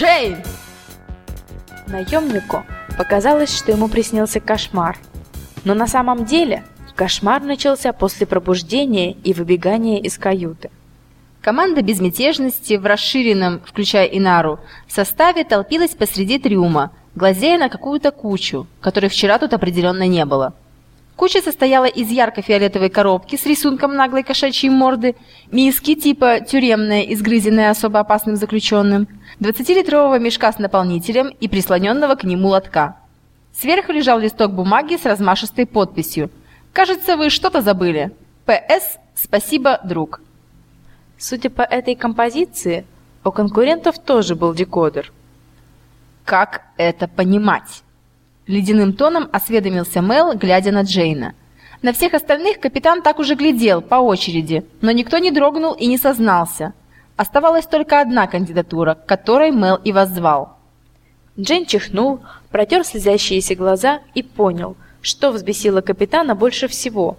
Джейн!» Наемнику показалось, что ему приснился кошмар. Но на самом деле кошмар начался после пробуждения и выбегания из каюты. Команда безмятежности в расширенном, включая Инару, составе толпилась посреди трюма, глазея на какую-то кучу, которой вчера тут определенно не было. Куча состояла из ярко-фиолетовой коробки с рисунком наглой кошачьей морды, миски типа тюремная, изгрызенная особо опасным заключенным, 20-литрового мешка с наполнителем и прислоненного к нему лотка. Сверху лежал листок бумаги с размашистой подписью. «Кажется, вы что-то забыли. П.С. Спасибо, друг». Судя по этой композиции, у конкурентов тоже был декодер. «Как это понимать?» Ледяным тоном осведомился Мел, глядя на Джейна. На всех остальных капитан так уже глядел, по очереди, но никто не дрогнул и не сознался. Оставалась только одна кандидатура, к которой Мел и воззвал. Джейн чихнул, протер слезящиеся глаза и понял, что взбесило капитана больше всего.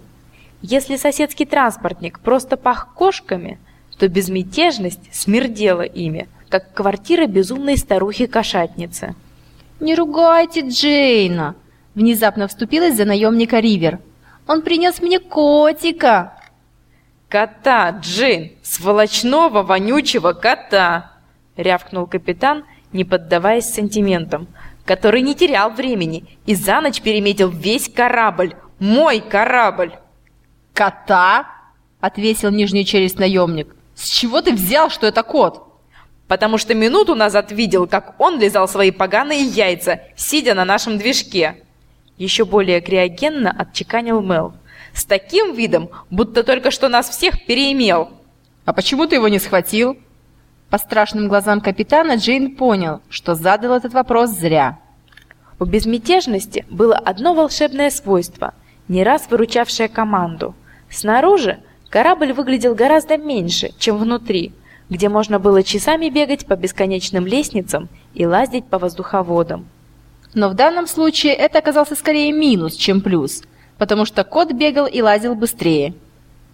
Если соседский транспортник просто пах кошками, то безмятежность смердела ими, как квартира безумной старухи-кошатницы. «Не ругайте Джейна!» Внезапно вступилась за наемника Ривер. «Он принес мне котика!» «Кота, Джейн! Сволочного, вонючего кота!» Рявкнул капитан, не поддаваясь сантиментам, который не терял времени и за ночь переметил весь корабль. Мой корабль! «Кота?» — отвесил нижнюю челюсть наемник. «С чего ты взял, что это кот?» Потому что минуту назад видел, как он лизал свои поганые яйца, сидя на нашем движке. Еще более криогенно отчеканил Мел. С таким видом, будто только что нас всех переимел. А почему ты его не схватил? По страшным глазам капитана Джейн понял, что задал этот вопрос зря. У безмятежности было одно волшебное свойство, не раз выручавшее команду. Снаружи корабль выглядел гораздо меньше, чем внутри – где можно было часами бегать по бесконечным лестницам и лазить по воздуховодам. Но в данном случае это оказался скорее минус, чем плюс, потому что кот бегал и лазил быстрее.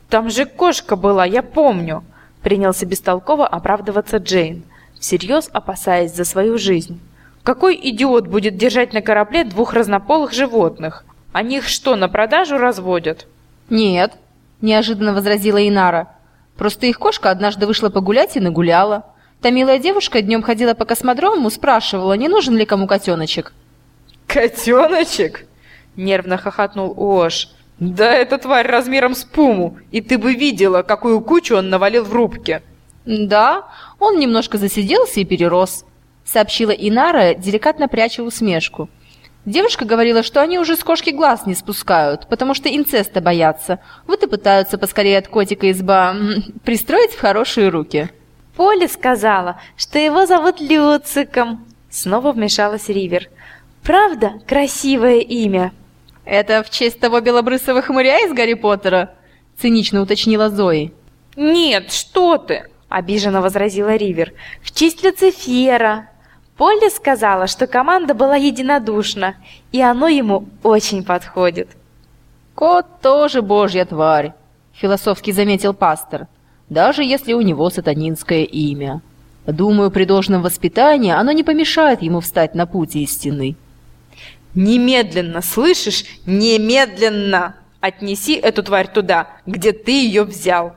«Там же кошка была, я помню!» принялся бестолково оправдываться Джейн, всерьез опасаясь за свою жизнь. «Какой идиот будет держать на корабле двух разнополых животных? Они их что, на продажу разводят?» «Нет», – неожиданно возразила Инара. Просто их кошка однажды вышла погулять и нагуляла. Та милая девушка днем ходила по космодрому, спрашивала, не нужен ли кому котеночек. «Котеночек?» — нервно хохотнул Ош. «Да эта тварь размером с пуму, и ты бы видела, какую кучу он навалил в рубке!» «Да, он немножко засиделся и перерос», — сообщила Инара, деликатно пряча усмешку. Девушка говорила, что они уже с кошки глаз не спускают, потому что инцеста боятся. Вот и пытаются поскорее от котика изба пристроить в хорошие руки. Поля сказала, что его зовут Люциком. Снова вмешалась Ривер. Правда, красивое имя. Это в честь того белобрысого хмыря из Гарри Поттера? Цинично уточнила Зои. Нет, что ты! Обиженно возразила Ривер. В честь Люцифера. Полли сказала, что команда была единодушна, и оно ему очень подходит. «Кот тоже божья тварь», — философски заметил пастор, «даже если у него сатанинское имя. Думаю, при должном воспитании оно не помешает ему встать на путь истины». «Немедленно, слышишь? Немедленно! Отнеси эту тварь туда, где ты ее взял!»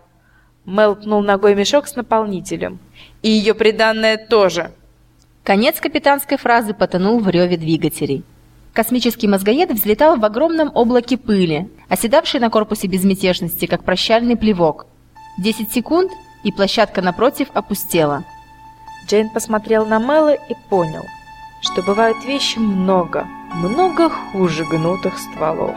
Мел пнул ногой мешок с наполнителем. «И ее приданное тоже!» Конец капитанской фразы потонул в реве двигателей. Космический мозгоед взлетал в огромном облаке пыли, оседавший на корпусе безмятежности, как прощальный плевок. Десять секунд, и площадка напротив опустела. Джейн посмотрел на Мэла и понял, что бывают вещи много, много хуже гнутых стволов.